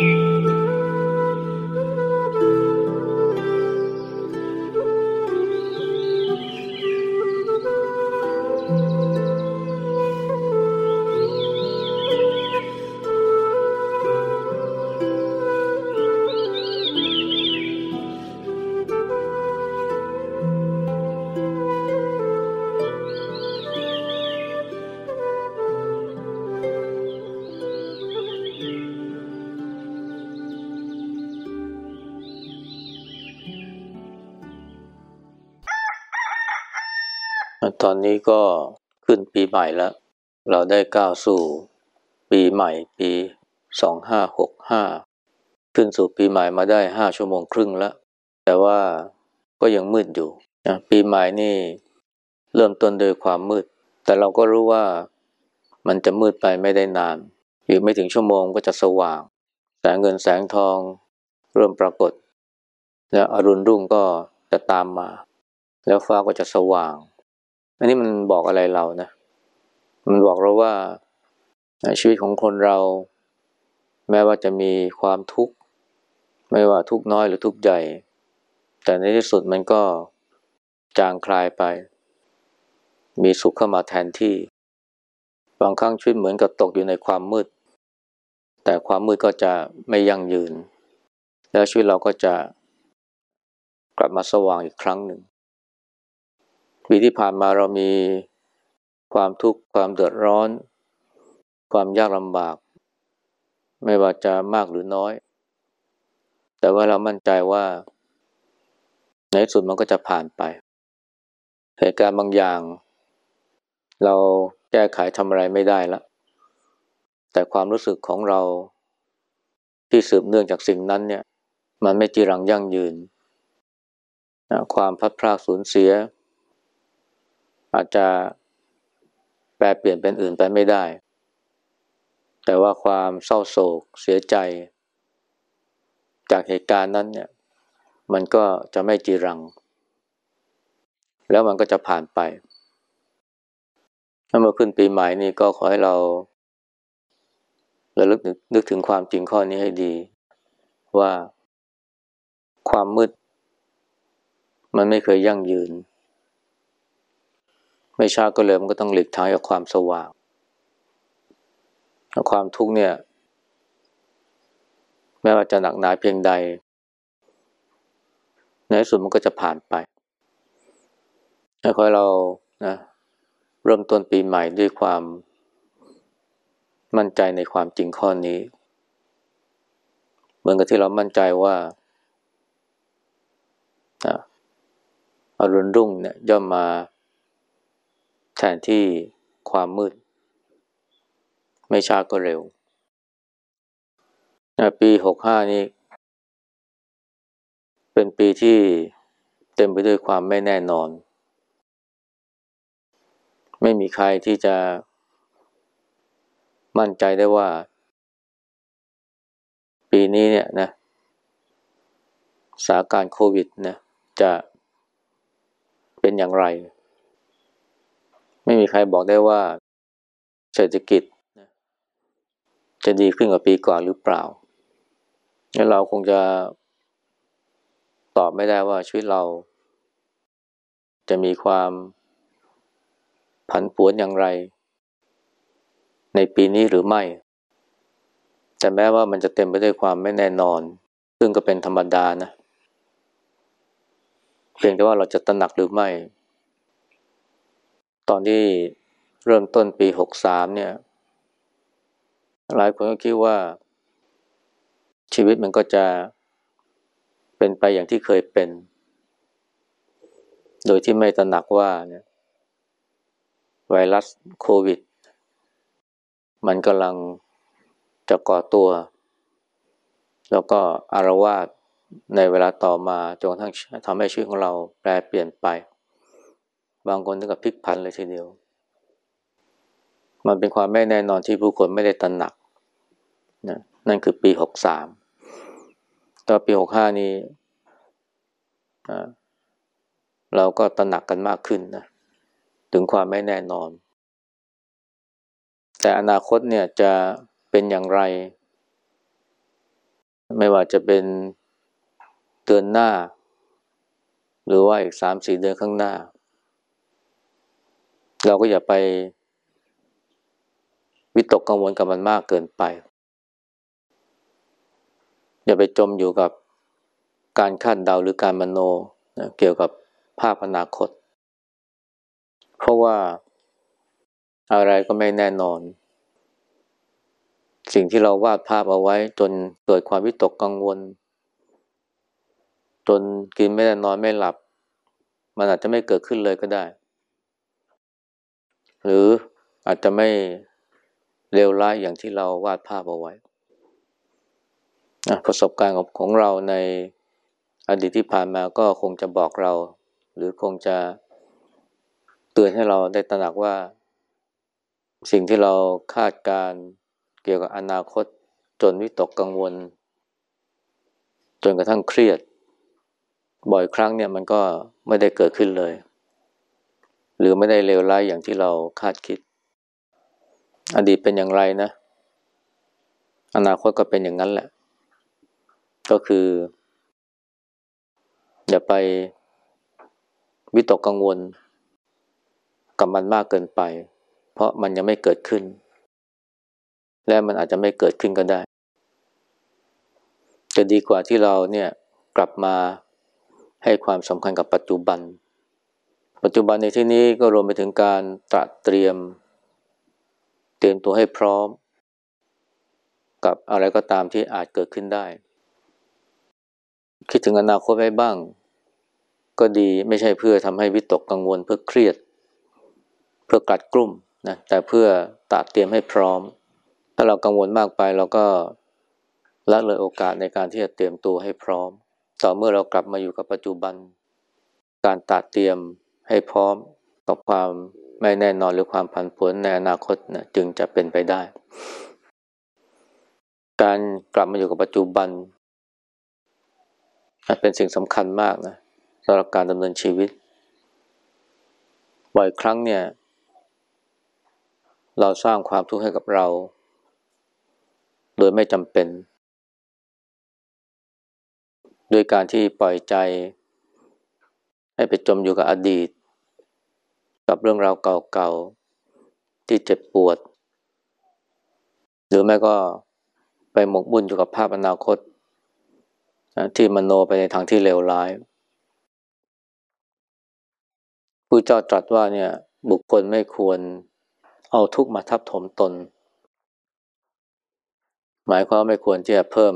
ต อนนี้ก็ขึ้นปีใหม่แล้ว เราได้ก้าวสู่ปีใหม่ปีสองห้าหกห้าขึ้นสู่ปีใหม่มาได้ห้าชั่วโมงครึ่งแล้ว แต่ว่าก็ยังมืดอยู่นะปีใหม่นี่เริ่มต้นโดยความมืด แต่เราก็รู้ว่ามันจะมืดไปไม่ได้นานอีกไม่ถึงชั่วโมงก็จะสว่าง แสงเงินแสงทองเริ่มปรากฏ และอรุณรุ่งก็จะตามมา แล้วฟ้าก็จะสว่าง อันนี้มันบอกอะไรเรานะ มันบอกเราว่าชีวิตของคนเรา แม้ว่าจะมีความทุกข์ ไม่ว่าทุกน้อยหรือทุกใหญ่ แต่ในที่สุดมันก็จางคลายไป มีสุขเข้ามาแทนที่ บางครั้งชีวิตเหมือนกับตกอยู่ในความมืด แต่ความมืดก็จะไม่ยั่งยืน แล้วชีวิตเราก็จะกลับมาสว่างอีกครั้งหนึ่ง ปีที่ผ่านมาเรามีความทุกข์ความเดือดร้อน ความยากลำบาก ไม่ว่าจะมากหรือน้อย แต่ว่าเรามั่นใจว่า ในสุดมันก็จะผ่านไปเหตุการณ์บางอย่าง เราแก้ไขทำอะไรไม่ได้แล้วแต่ความรู้สึกของเราที่สืบเนื่องจากสิ่งนั้นเนี่ย มันไม่จีรังยั่งยืน ความพัดพลาดสูญเสีย อาจจะแปลเปลี่ยนเป็นอื่นไปไม่ได้ แต่ว่าความเศร้าโศกเสียใจ จากเหตุการณ์นั้นเนี่ย มันก็จะไม่จีรัง แล้วมันก็จะผ่านไปถ้ามาขึ้นปีใหม่นี่ก็ขอให้เราระลึกนึกถึงความจริงข้อนี้ให้ดี ว่าความมืด มันไม่เคยยั่งยืน ไม่ช้าก็เลยมันก็ต้องหลีกทางกับความสว่าง ความทุกข์เนี่ย แม้ว่าจะหนักหนาเพียงใด ในที่สุดมันก็จะผ่านไปให้ขอให้เรานะเริ่มต้นปีใหม่ด้วยความมั่นใจในความจริงข้อนี้ เหมือนกับที่เรามั่นใจว่าอรุณรุ่งเนี่ยย่อมมา แทนที่ความมืด ไม่ช้าก็เร็ว ปีหกห้านี้ เป็นปีที่เต็มไปด้วยความไม่แน่นอน ไม่มีใครที่จะมั่นใจได้ว่า ปีนี้เนี่ยนะสถานการณ์โควิดนะจะเป็นอย่างไร ไม่มีใครบอกได้ว่าเศรษฐกิจจะดีขึ้นกว่าปีก่อนหรือเปล่างั้นเราคงจะตอบไม่ได้ว่าชีวิตเรา จะมีความผันผวนอย่างไร ในปีนี้หรือไม่ แต่แม้ว่ามันจะเต็มไปด้วยความไม่แน่นอน ซึ่งก็เป็นธรรมดานะ เพียงแต่ว่าเราจะตระหนักหรือไม่ ตอนที่เริ่มต้นปีหกสามเนี่ย หลายคนก็คิดว่า ชีวิตมันก็จะเป็นไปอย่างที่เคยเป็น โดยที่ไม่ตระหนักว่าเนี่ยไวรัสโควิด มันกำลังจะก่อตัว แล้วก็อารวาสในเวลาต่อมาจนกระทั่งทำให้ชีวิตของเราแปลเปลี่ยนไป บางคนถึงกับพลิกผันเลยทีเดียว มันเป็นความไม่แน่นอนที่ผู้คนไม่ได้ตระหนักนะนั่นคือปีหกสามต่อปีหกห้านี้เราก็ตระหนักกันมากขึ้นนะถึงความไม่แน่นอน แต่อนาคตเนี่ยจะเป็นอย่างไร ไม่ว่าจะเป็นเดือนหน้า หรือว่าอีกสามสี่เดือนข้างหน้า เราก็อย่าไป วิตกกังวลกับมันมากเกินไป อย่าไปจมอยู่กับการคาดเดาหรือการมโนนะเกี่ยวกับภาพอนาคต เพราะว่าอะไรก็ไม่แน่นอน สิ่งที่เราวาดภาพเอาไว้จนเกิดความวิตกกังวล จนกินไม่ได้นอนไม่หลับ มันอาจจะไม่เกิดขึ้นเลยก็ได้ หรืออาจจะไม่เลวร้ายอย่างที่เราวาดภาพเอาไว้ประสบการณ์ของเราในอดีตที่ผ่านมาก็คงจะบอกเรา หรือคงจะเตือนให้เราได้ตระหนักว่า สิ่งที่เราคาดการเกี่ยวกับอนาคตจนวิตกกังวล จนกระทั่งเครียด บ่อยครั้งเนี่ยมันก็ไม่ได้เกิดขึ้นเลย หรือไม่ได้เลวร้ายอย่างที่เราคาดคิด อดีตเป็นอย่างไรนะ อนาคตก็เป็นอย่างนั้นแหละ ก็คือ อย่าไปวิตกกังวล กับมันมากเกินไป เพราะมันยังไม่เกิดขึ้น และมันอาจจะไม่เกิดขึ้นก็ได้ จะดีกว่าที่เราเนี่ยกลับมาให้ความสำคัญกับปัจจุบัน ปัจจุบันในที่นี้ก็รวมไปถึงการตระเตรียม เตรียมตัวให้พร้อม กับอะไรก็ตามที่อาจเกิดขึ้นได้ คิดถึงอนาคตไว้บ้าง ก็ดีไม่ใช่เพื่อทำให้วิตกกังวลเพื่อเครียด เพื่อกัดกลุ่มนะแต่เพื่อตัดเตรียมให้พร้อม ถ้าเรากังวลมากไปเราก็ละเลยโอกาสในการที่จะเตรียมตัวให้พร้อม ต่อเมื่อเรากลับมาอยู่กับปัจจุบัน การตัดเตรียม ให้พร้อมกับความไม่แน่นอนหรือความผันผวนในอนาคตนะจึงจะเป็นไปได้ การกลับมาอยู่กับปัจจุบัน เป็นสิ่งสำคัญมากนะสำหรับการดำเนินชีวิต บ่อยครั้งเนี่ย เราสร้างความทุกข์ให้กับเรา โดยไม่จำเป็น โดยการที่ปล่อยใจ ให้ไปจมอยู่กับอดีต กับเรื่องราวเก่าๆ ที่เจ็บปวด หรือแม่ก็ไปหมกบุญอยู่กับภาพอนาคต ที่มโนไปในทางที่เลวร้ายผู้เจ้าตรัสว่าเนี่ยบุคคลไม่ควรเอาทุกข์มาทับถมตน หมายความไม่ควรที่จะเพิ่ม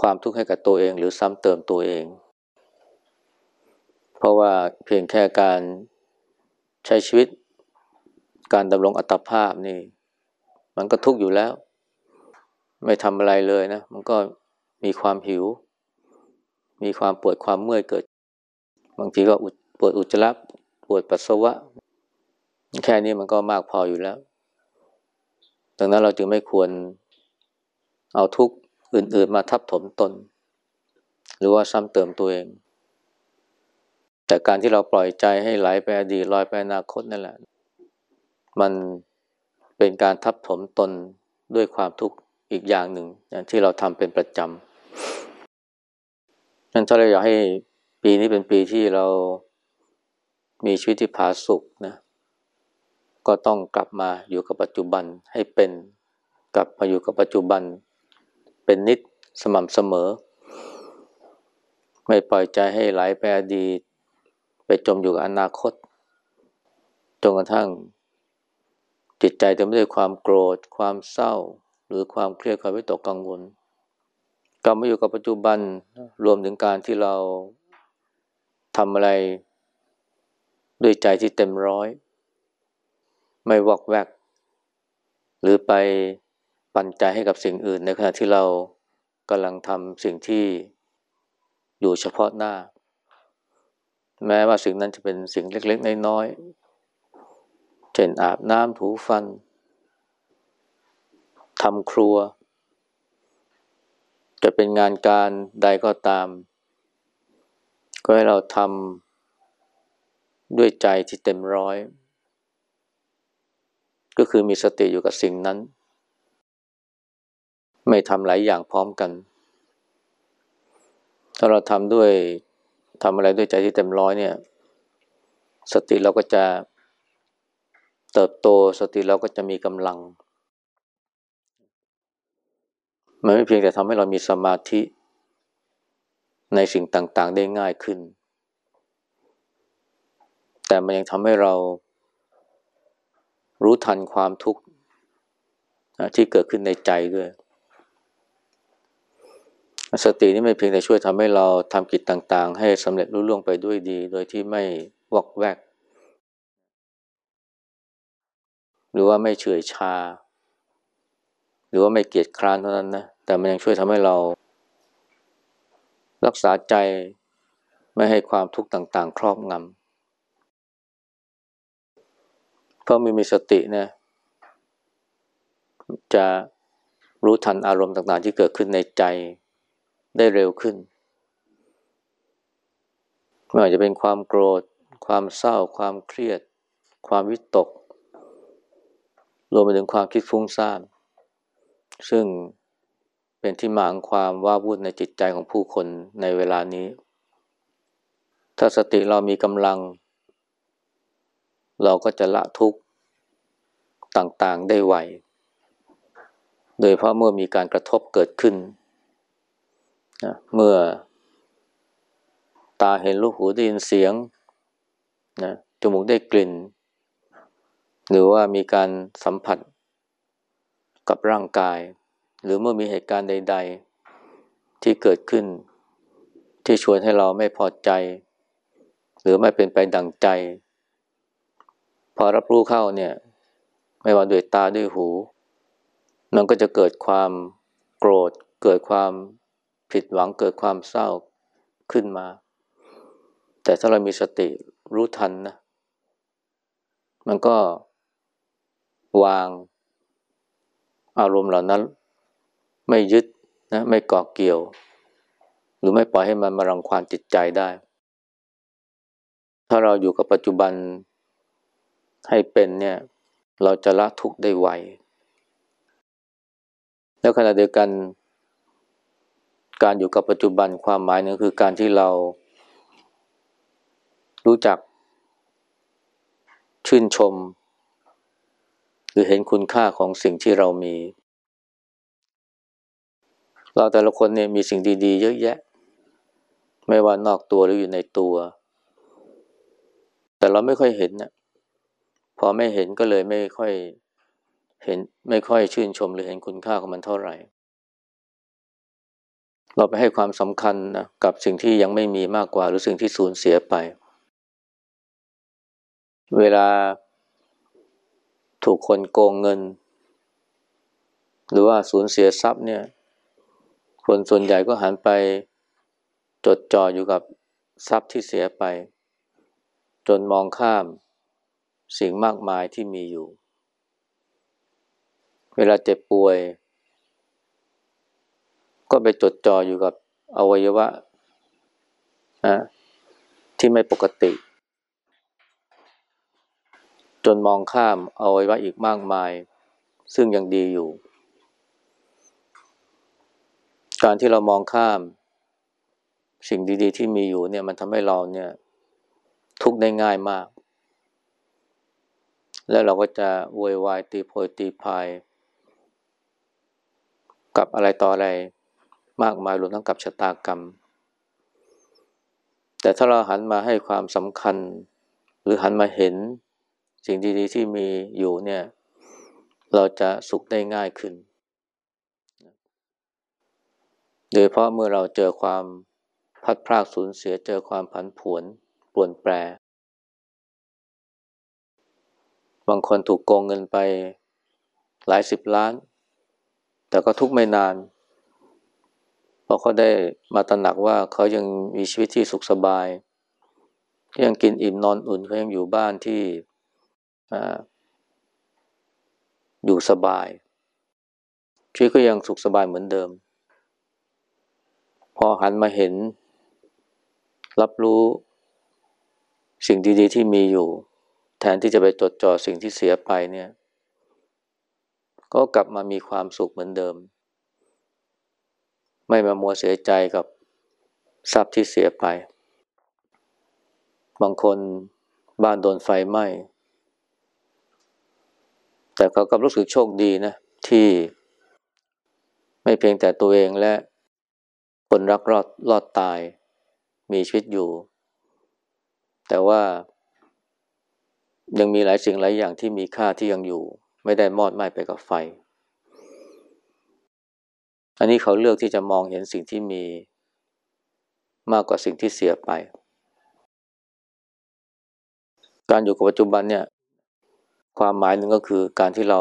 ความทุกข์ให้กับตัวเอง หรือซ้ำเติมตัวเอง เพราะว่าเพียงแค่การ ใช้ชีวิตการดำรงอัตภาพนี่ มันก็ทุกข์อยู่แล้ว ไม่ทำอะไรเลยนะ มันก็มีความหิว มีความปวดความเมื่อยเกิด บางทีก็อุดปวดอุจจาระปวดปัสสาวะ แค่นี้มันก็มากพออยู่แล้ว ดังนั้นเราจึงไม่ควรเอาทุกข์อื่น ๆ มาทับถมตน หรือว่าซ้ำเติมตัวเอง แต่การที่เราปล่อยใจให้ไหลไปอดีตลอยไปอนาคตนั่นแหละ มันเป็นการทับถมตนด้วยความทุกข์อีกอย่างหนึ่งอย่างที่เราทำเป็นประจำนั้นถ้าเราอยากให้ปีนี้เป็นปีที่เรามีชีวิตที่ผาสุกนะ ก็ต้องกลับมาอยู่กับปัจจุบันให้เป็นกลับมาอยู่กับปัจจุบัน เป็นนิดสม่ำเสมอ ไม่ปล่อยใจให้ไหลไปอดีต ไปจมอยู่กับอนาคต จนกระทั่ง จิตใจเต็มไปด้วยความโกรธ ความเศร้า หรือความเครียดความวิตกกังวลกลับมาอยู่กับปัจจุบันรวมถึงการที่เราทำอะไรด้วยใจที่เต็มร้อย ไม่วอกแวก หรือไปปั่นใจให้กับสิ่งอื่น ในขณะที่เรากำลังทำสิ่งที่อยู่เฉพาะหน้า แม้ว่าสิ่งนั้นจะเป็นสิ่งเล็กๆ น้อยๆ เช่นอาบน้ำถูฟัน ทำครัว จะเป็นงานการใดก็ตาม ก็ให้เราทำด้วยใจที่เต็มร้อย ก็คือมีสติอยู่กับสิ่งนั้น ไม่ทำหลายอย่างพร้อมกัน ถ้าเราทำด้วย ทำอะไรด้วยใจที่เต็มร้อยเนี่ย สติเราก็จะเติบโตสติเราก็จะมีกำลัง มันไม่เพียงแต่ทำให้เรามีสมาธิในสิ่งต่างๆได้ง่ายขึ้น แต่มันยังทำให้เรารู้ทันความทุกข์ที่เกิดขึ้นในใจด้วย สตินี่ไม่เพียงแต่ช่วยทำให้เราทำกิจต่างๆ ให้สำเร็จรุ่ล่วงไปด้วยดี โดยที่ไม่วอกแวก หรือว่าไม่เฉื่อยชา หรือว่าไม่เกียจคร้านเท่านั้นนะ แต่มันยังช่วยทำให้เรา รักษาใจไม่ให้ความทุกข์ต่างๆ ครอบงำเพราะมีมีสตินะ จะรู้ทันอารมณ์ต่างๆ ที่เกิดขึ้นในใจ ได้เร็วขึ้น ไม่ว่าจะเป็นความโกรธ ความเศร้า ความเครียด ความวิตก รวมไปถึงความคิดฟุ้งซ่าน ซึ่งเป็นที่มาของความว้าวุ่นในจิตใจของผู้คนในเวลานี้ ถ้าสติเรามีกำลัง เราก็จะละทุกข์ต่างๆได้ไว โดยเพราะเมื่อมีการกระทบเกิดขึ้น นะเมื่อ ตาเห็นรูปหูได้ยินเสียงนะจมูกได้กลิ่น หรือว่ามีการสัมผัสกับร่างกาย หรือเมื่อมีเหตุการณ์ใด ๆ ที่เกิดขึ้น ที่ชวนให้เราไม่พอใจ หรือไม่เป็นไปดังใจ พอรับรู้เข้าเนี่ย ไม่ว่าด้วยตาด้วยหู มันก็จะเกิดความโกรธเกิดความ ผิดหวังเกิดความเศร้าขึ้นมา แต่ถ้าเรามีสติรู้ทันนะ มันก็วางอารมณ์เหล่านั้น ไม่ยึดนะไม่เกาะเกี่ยว หรือไม่ปล่อยให้มันมารังควานจิตใจได้ ถ้าเราอยู่กับปัจจุบันให้เป็นเนี่ย เราจะละทุกข์ได้ไวแล้วขณะเดียวกัน การอยู่กับปัจจุบันความหมายนึงคือการที่เรารู้จัก ชื่นชม หรือเห็นคุณค่าของสิ่งที่เรามี เราแต่ละคนเนี่ยมีสิ่งดีๆ เยอะแยะ ไม่ว่านอกตัวหรืออยู่ในตัว แต่เราไม่ค่อยเห็นนะพอไม่เห็นก็เลยไม่ค่อยเห็นไม่ค่อยชื่นชมหรือเห็นคุณค่าของมันเท่าไหร่ เราไปให้ความสำคัญนะกับสิ่งที่ยังไม่มีมากกว่า หรือสิ่งที่สูญเสียไป เวลาถูกคนโกงเงิน หรือว่าสูญเสียทรัพย์เนี่ย คนส่วนใหญ่ก็หันไปจดจ่ออยู่กับทรัพย์ที่เสียไป จนมองข้ามสิ่งมากมายที่มีอยู่ เวลาเจ็บป่วย ก็ไปจดจ่ออยู่กับอวัยวะนะที่ไม่ปกติ จนมองข้ามอวัยวะอีกมากมาย ซึ่งยังดีอยู่ การที่เรามองข้ามสิ่งดี ๆ ที่มีอยู่เนี่ยมันทำให้เราเนี่ยทุกข์ได้ง่ายมาก แล้วเราก็จะโวยวายตีโพยตีพาย กับอะไรต่ออะไร มากมายรวมทั้งกับชะตากรรม แต่ถ้าเราหันมาให้ความสำคัญ หรือหันมาเห็นสิ่งดีๆที่มีอยู่เนี่ย เราจะสุขได้ง่ายขึ้น โดยเพราะเมื่อเราเจอความพัดพรากสูญเสียเจอความผันผวนปวนแปร บางคนถูกโกงเงินไปหลายสิบล้าน แต่ก็ทุกไม่นาน เพราะเขาได้มาตระหนักว่าเขายังมีชีวิตที่สุขสบายยังกินอิ่มนอนอุ่นเขายังอยู่บ้านที่อยู่สบาย ชีวิตก็ยังสุขสบายเหมือนเดิม พอหันมาเห็น รับรู้สิ่งดี ๆ ที่มีอยู่ แทนที่จะไปจดจ่อสิ่งที่เสียไปเนี่ย ก็กลับมามีความสุขเหมือนเดิม ไม่มามัวเสียใจกับทรัพย์ที่เสียไป บางคนบ้านโดนไฟไหม้ แต่เขาก็รู้สึกโชคดีนะ ที่ไม่เพียงแต่ตัวเองและคนรักรอดรอดตายมีชีวิตอยู่ แต่ว่ายังมีหลายสิ่งหลายอย่างที่มีค่าที่ยังอยู่ ไม่ได้มอดไหม้ไปกับไฟ อันนี้เขาเลือกที่จะมองเห็นสิ่งที่มีมากกว่าสิ่งที่เสียไป การอยู่กับปัจจุบันเนี่ย ความหมายหนึ่งก็คือการที่เรา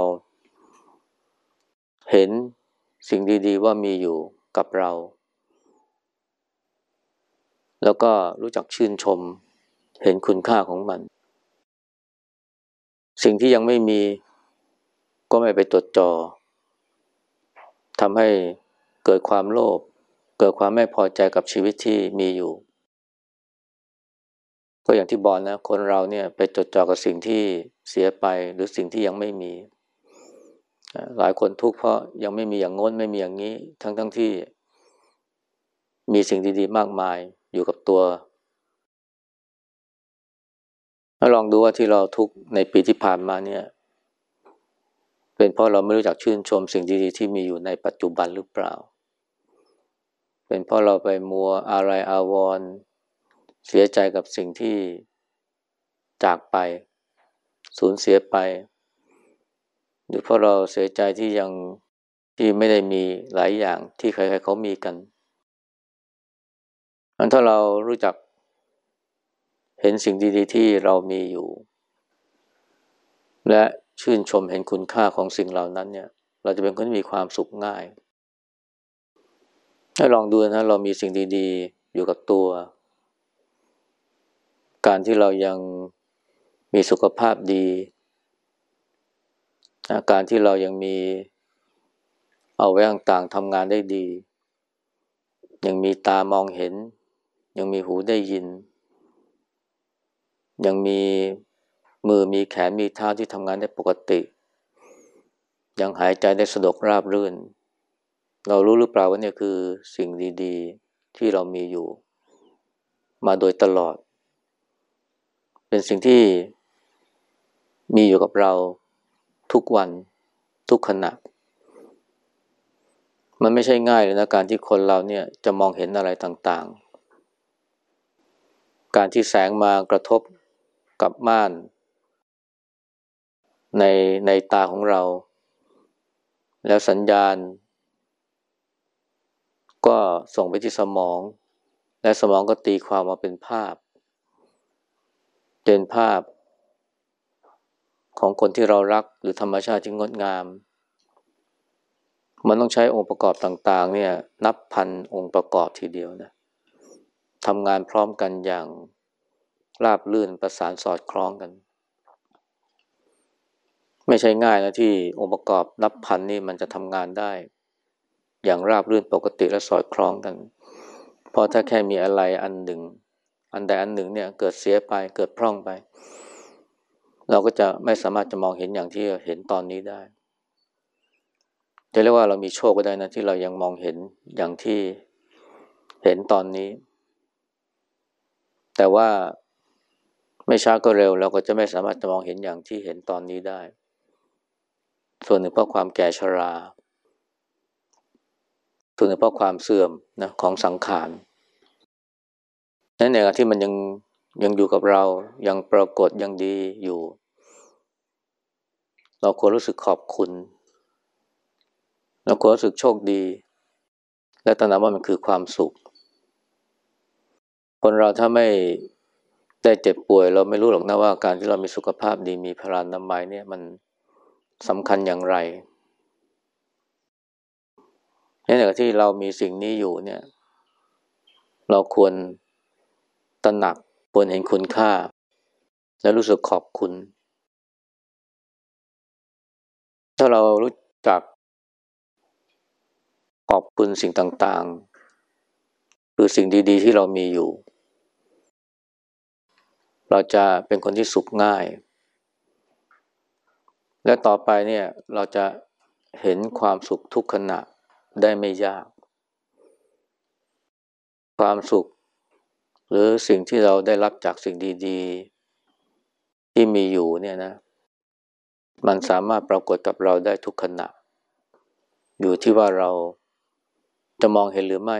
เห็นสิ่งดีๆ ว่ามีอยู่กับเรา แล้วก็รู้จักชื่นชม เห็นคุณค่าของมัน สิ่งที่ยังไม่มีก็ไม่ไปตรวจจอทำให้ เกิดความโลภเกิดความไม่พอใจกับชีวิตที่มีอยู่ ก็อย่างที่บอกนะ คนเราเนี่ยไปจดจ่อกับสิ่งที่เสียไปหรือสิ่งที่ยังไม่มี หลายคนทุกข์เพราะยังไม่มีอย่างง้นไม่มีอย่างนี้ ทั้งทั้งที่ มีสิ่งดีๆ มากมายอยู่กับตัวลองดูว่าที่เราทุกข์ในปีที่ผ่านมาเนี่ย เป็นเพราะเราไม่รู้จักชื่นชมสิ่งดีๆ ที่มีอยู่ในปัจจุบันหรือเปล่า เป็นเพราะเราไปมัวอะไรอาวรณ์เสียใจกับสิ่งที่จากไป สูญเสียไป หรือเพราะเราเสียใจที่ยังที่ไม่ได้มีหลายอย่างที่ใครๆเขามีกันอันถ้าเรารู้จักเห็นสิ่งดีๆ ที่เรามีอยู่ และชื่นชมเห็นคุณค่าของสิ่งเหล่านั้นเนี่ย เราจะเป็นคนที่มีความสุขง่าย ให้ลองดูนะเรามีสิ่งดีๆ อยู่กับตัว การที่เรายังมีสุขภาพดีการที่เรายังมีเอาไว้ต่างๆทำงานได้ดี ยังมีตามองเห็น ยังมีหูได้ยิน ยังมีมือมีแขนมีเท้าที่ทำงานได้ปกติ ยังหายใจได้สะดวกราบรื่น เรารู้หรือเปล่าว่าเนี่ยคือสิ่งดีๆที่เรามีอยู่ มาโดยตลอด เป็นสิ่งที่มีอยู่กับเราทุกวันทุกขณะ มันไม่ใช่ง่ายเลยนะการที่คนเราเนี่ยจะมองเห็นอะไรต่างๆ การที่แสงมากระทบกับม่าน ในในตาของเรา แล้วสัญญาณ ก็ส่งไปที่สมอง และสมองก็ตีความมาเป็นภาพ เป็นภาพ ของคนที่เรารักหรือธรรมชาติที่งดงาม มันต้องใช้องค์ประกอบต่างๆ เนี่ย นับพันองค์ประกอบทีเดียวนะทำงานพร้อมกันอย่างราบลื่นประสานสอดคล้องกัน ไม่ใช่ง่ายนะที่องค์ประกอบนับพันนี่มันจะทำงานได้ อย่างราบรื่นปกติและสอดคล้องกัน เพราะถ้าแค่มีอะไรอันหนึ่ง อันใดอันหนึ่งเนี่ยเกิดเสียไปเกิดพร่องไป เราก็จะไม่สามารถจะมองเห็นอย่างที่เห็นตอนนี้ได้ จะเรียกว่าเรามีโชคก็ได้นะที่เรายังมองเห็นอย่างที่เห็นตอนนี้ แต่ว่าไม่ช้าก็เร็วเราก็จะไม่สามารถจะมองเห็นอย่างที่เห็นตอนนี้ได้ ส่วนหนึ่งเพราะความแก่ชรา ส่วนเพราะความเสื่อมนะของสังขารนั่นเองที่มันยังยังอยู่กับเรา ยังปรากฏยังดีอยู่ เราควรรู้สึกขอบคุณ เราควรรู้สึกโชคดี และตระหนักว่ามันคือความสุข คนเราถ้าไม่ได้เจ็บป่วย เราไม่รู้หรอกนะว่าการที่เรามีสุขภาพดีมีพลานามัยเนี่ยมันสำคัญอย่างไร ในขณะที่เรามีสิ่งนี้อยู่เนี่ย เราควรตระหนักควรเห็นคุณค่า และรู้สึกขอบคุณ ถ้าเรารู้จักขอบคุณสิ่งต่างๆ คือสิ่งดีๆ ที่เรามีอยู่ เราจะเป็นคนที่สุขง่าย และต่อไปเนี่ยเราจะเห็นความสุขทุกขณะ ได้ไม่ยาก ความสุข หรือสิ่งที่เราได้รับจากสิ่งดีๆ ที่มีอยู่เนี่ยนะ มันสามารถปรากฏกับเราได้ทุกขณะ อยู่ที่ว่าเราจะมองเห็นหรือไม่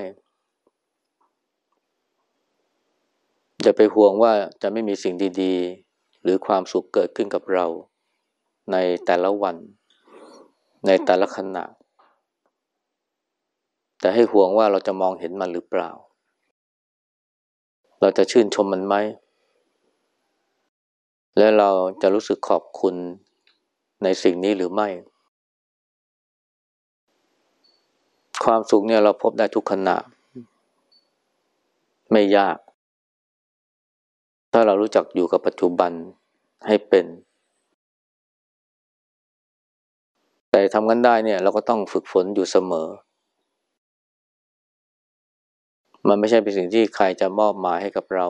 อย่าไปห่วงว่าจะไม่มีสิ่งดีๆ หรือความสุขเกิดขึ้นกับเรา ในแต่ละวัน ในแต่ละขณะ แต่ให้ห่วงว่าเราจะมองเห็นมันหรือเปล่า เราจะชื่นชมมันไหม และเราจะรู้สึกขอบคุณในสิ่งนี้หรือไม่ ความสุขเนี่ยเราพบได้ทุกขณะ ไม่ยาก ถ้าเรารู้จักอยู่กับปัจจุบันให้เป็น แต่ทำกันได้เนี่ยเราก็ต้องฝึกฝนอยู่เสมอ มันไม่ใช่เป็นสิ่งที่ใครจะมอบหมายให้กับเรา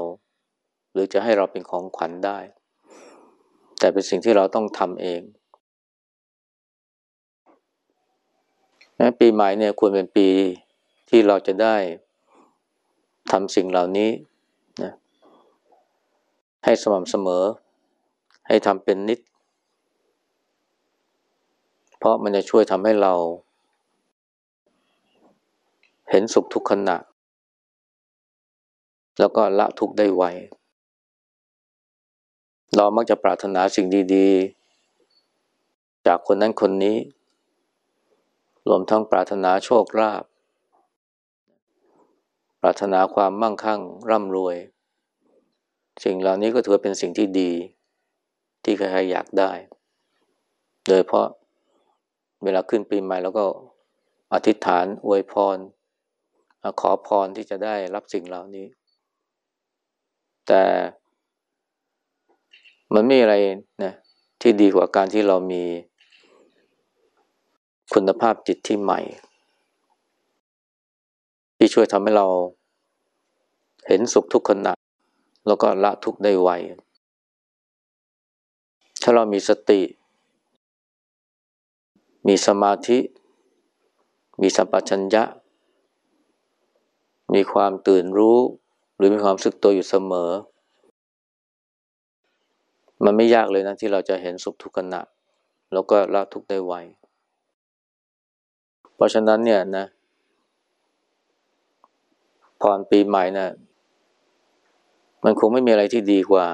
หรือจะให้เราเป็นของขวัญได้ แต่เป็นสิ่งที่เราต้องทำเองนะปีใหม่เนี่ยควรเป็นปีที่เราจะได้ทำสิ่งเหล่านี้นะให้สม่ำเสมอ ให้ทำเป็นนิด เพราะมันจะช่วยทำให้เรา เห็นสุขทุกขณะ แล้วก็ละทุกได้ไว เรามักจะปรารถนาสิ่งดีๆ จากคนนั้นคนนี้ รวมทั้งปรารถนาโชคลาภ ปรารถนาความมั่งคั่งร่ำรวย สิ่งเหล่านี้ก็ถือเป็นสิ่งที่ดี ที่ใครๆอยากได้ โดยเพราะเวลาขึ้นปีใหม่แล้วก็อธิษฐานอวยพร ขอพรที่จะได้รับสิ่งเหล่านี้ แต่มันไม่อะไรนะที่ดีกว่าการที่เรามีคุณภาพจิตที่ใหม่ ที่ช่วยทำให้เราเห็นสุขทุกขณะแล้วก็ละทุกได้ไว ถ้าเรามีสติ มีสมาธิ มีสัมปชัญญะ มีความตื่นรู้ หรือมีความสึกตัวอยู่เสมอ มันไม่ยากเลยนะที่เราจะเห็นสุขทุกขณะ แล้วก็ละทุกขได้ไว เพราะฉะนั้นเนี่ยนะพรปีใหม่นะ่ะมันคงไม่มีอะไรที่ดีกว่า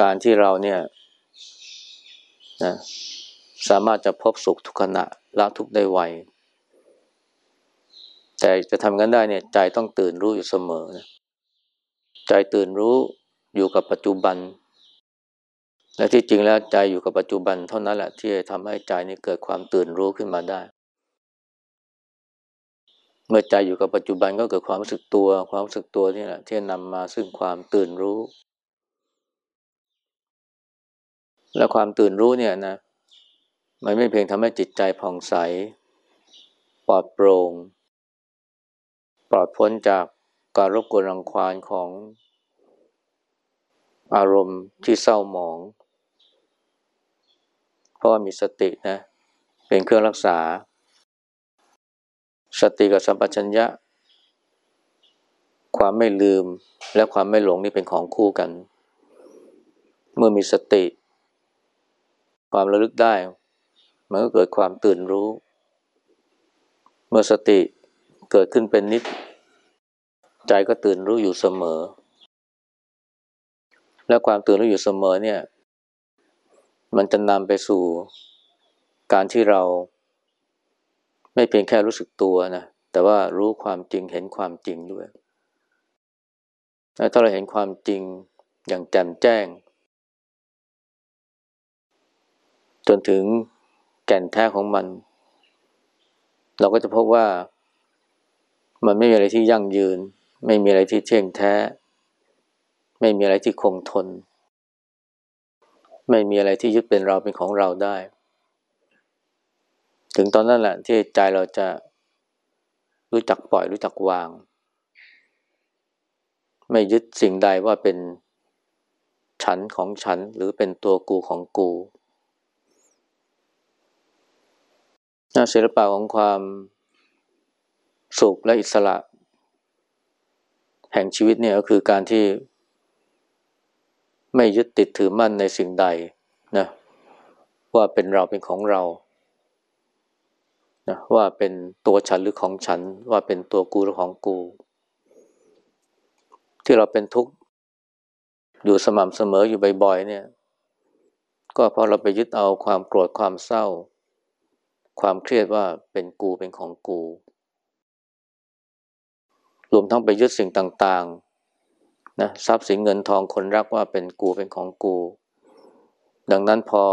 การที่เราเนี่ยนะสามารถจะพบสุขทุกขณะละทุกได้ไว แต่จะทำกันได้เนี่ยใจต้องตื่นรู้อยู่เสมอนะใจตื่นรู้อยู่กับปัจจุบัน และที่จริงแล้วใจอยู่กับปัจจุบัน เท่านั้นแหละที่จะทำให้ใจนี้เกิดความตื่นรู้ขึ้นมาได้ เมื่อใจอยู่กับปัจจุบันก็เกิดความรู้สึกตัว ความรู้สึกตัวนี่แหละที่นำมาซึ่งความตื่นรู้ และความตื่นรู้เนี่ยนะมันไม่เพียงทำให้จิตใจผ่องใสปลอดโปร่ง ปลอดพ้นจากการรบกวนรังควานของอารมณ์ที่เศร้าหมอง เพราะว่ามีสตินะ เป็นเครื่องรักษา สติกับสัมปชัญญะ ความไม่ลืมและความไม่หลงนี่เป็นของคู่กัน เมื่อมีสติ ความระลึกได้ มันก็เกิดความตื่นรู้ เมื่อสติ เกิดขึ้นเป็นนิด ใจก็ตื่นรู้อยู่เสมอ และความตื่นรู้อยู่เสมอเนี่ย มันจะนำไปสู่การที่เรา ไม่เพียงแค่รู้สึกตัวนะแต่ว่ารู้ความจริงเห็นความจริงด้วยถ้าเราเห็นความจริงอย่างแจ่มแจ้ง จนถึงแก่นแท้ของมัน เราก็จะพบว่า มันไม่มีอะไรที่ยั่งยืน ไม่มีอะไรที่เที่ยงแท้ ไม่มีอะไรที่คงทน ไม่มีอะไรที่ยึดเป็นเราเป็นของเราได้ ถึงตอนนั้นแหละที่ใจเราจะรู้จักปล่อยรู้จักวาง ไม่ยึดสิ่งใดว่าเป็นฉันของฉันหรือเป็นตัวกูของกูศิลปะของความ สุขและอิสระ แห่งชีวิตเนี่ยก็คือการที่ ไม่ยึดติดถือมั่นในสิ่งใดนะว่าเป็นเราเป็นของเรานะว่าเป็นตัวฉันหรือของฉัน ว่าเป็นตัวกูหรือของกู ที่เราเป็นทุกข์อยู่สม่ำเสมออยู่บ่อยๆเนี่ย ก็เพราะเราไปยึดเอาความโกรธความเศร้า ความเครียดว่าเป็นกูเป็นของกู รวมทั้งไปยึดสิ่งต่างๆนะทรัพย์สินเงินทองคนรักว่าเป็นกูเป็นของกู ดังนั้นพอ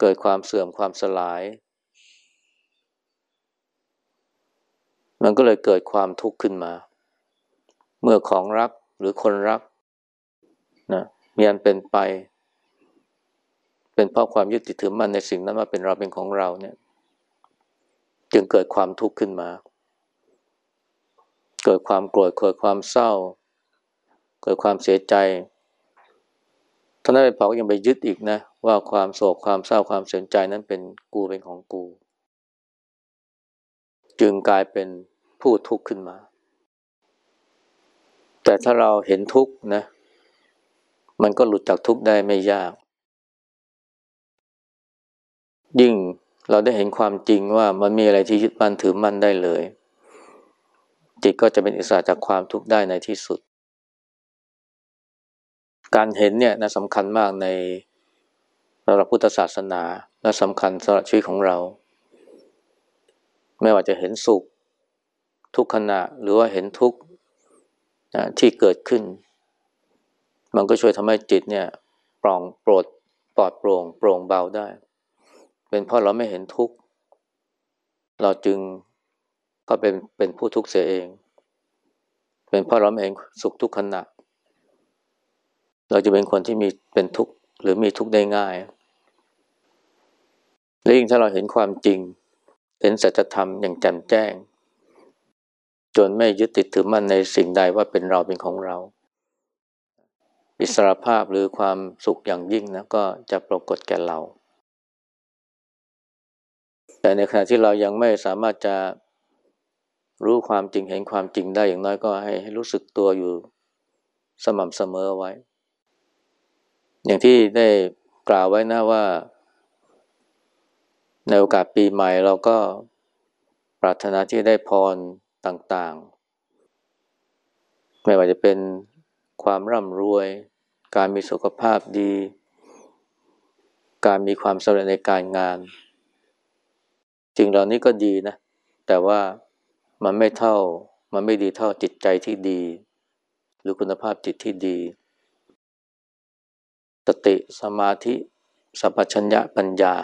เกิดความเสื่อมความสลาย มันก็เลยเกิดความทุกข์ขึ้นมา เมื่อของรักหรือคนรักนะมีอันเป็นไป เป็นเพราะความยึดติดถือมั่นในสิ่งนั้นว่าเป็นเราเป็นของเราเนี่ย จึงเกิดความทุกข์ขึ้นมา เกิดความโกรธเกิดความเศร้า เกิดความเสียใจท่านนั้นไปเผายังไปยึดอีกนะ ว่าความโศกความเศร้าความเสียใจนั้นเป็นกูเป็นของกู จึงกลายเป็นผู้ทุกข์ขึ้นมา แต่ถ้าเราเห็นทุกข์นะ มันก็หลุดจากทุกข์ได้ไม่ยาก ยิ่งเราได้เห็นความจริงว่ามันมีอะไรที่ยึดมั่นถือมั่นได้เลย จิตก็จะเป็นอิสระจากความทุกข์ได้ในที่สุด การเห็นเนี่ยนะสำคัญมากในสำหรับพุทธศาสนาและสำคัญสำหรับชีวิตของเรา ไม่ว่าจะเห็นสุข ทุกขณะหรือว่าเห็นทุกข์ที่เกิดขึ้น มันก็ช่วยทำให้จิตเนี่ยปลองโปรดปลอดโปร่งโปร่งเบาได้ เป็นเพราะเราไม่เห็นทุกข์ เราจึง ก็เป็นเป็นผู้ทุกข์เสียเอง เป็นเพราะเราเห็นสุขทุกขณะ เราจะเป็นคนที่มีเป็นทุกข์หรือมีทุกข์ได้ง่ายและยิ่งถ้าเราเห็นความจริง เห็นสัจธรรมอย่างแจ่มแจ้ง จนไม่ยึดติดถือมั่นในสิ่งใดว่าเป็นเราเป็นของเรา อิสรภาพหรือความสุขอย่างยิ่งนะก็จะปรากฏแก่เรา แต่ในขณะที่เรายังไม่สามารถจะ รู้ความจริงเห็นความจริงได้อย่างน้อยก็ให้ให้รู้สึกตัวอยู่สม่ำเสมอไว้ อย่างที่ได้กล่าวไว้นะว่า ในโอกาสปีใหม่เราก็ปรารถนาที่ได้พรต่างๆ ไม่ว่าจะเป็นความร่ำรวย การมีสุขภาพดี การมีความสำเร็จในการงานสิ่งเหล่านี้ก็ดีนะ แต่ว่า มันไม่เท่า มันไม่ดีเท่าจิตใจที่ดี หรือคุณภาพจิตที่ดี สติสมาธิสัพพัญญะปัญญา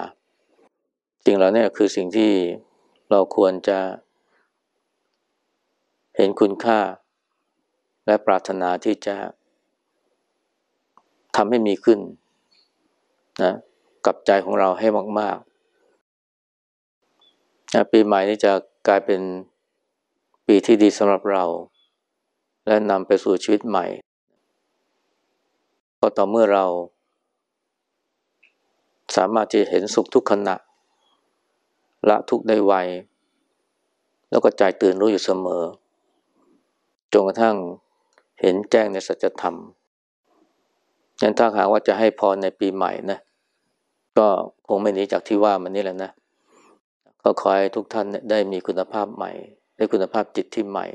สิ่งเหล่านี้คือสิ่งที่เราควรจะ เห็นคุณค่า และปรารถนาที่จะทำให้มีขึ้นนะกับใจของเราให้มากๆปีใหม่นี้จะกลายเป็น ปีที่ดีสำหรับเรา และนำไปสู่ชีวิตใหม่ก็ต่อเมื่อเรา สามารถจะเห็นสุขทุกขณะ ละทุกได้ไว แล้วก็ใจตื่นรู้อยู่เสมอ จนกระทั่งเห็นแจ้งในสัจธรรมยันถ้าหากว่าจะให้พรในปีใหม่นะก็คงไม่หนีจากที่ว่ามันนี่แหละนะ ก็ขอให้ทุกท่านได้มีคุณภาพใหม่ ได้คุณภาพจิตที่ใหม่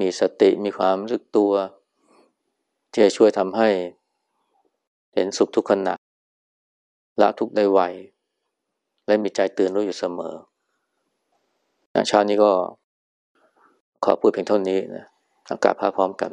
มีสติมีความรู้สึกตัว ที่จะช่วยทำให้ เห็นสุขทุกขณะ ละทุกได้ไว และมีใจตื่นรู้อยู่เสมอเช้านี้ก็ขอพูดเพียงเท่านี้นะอากาศพาพร้อมกัน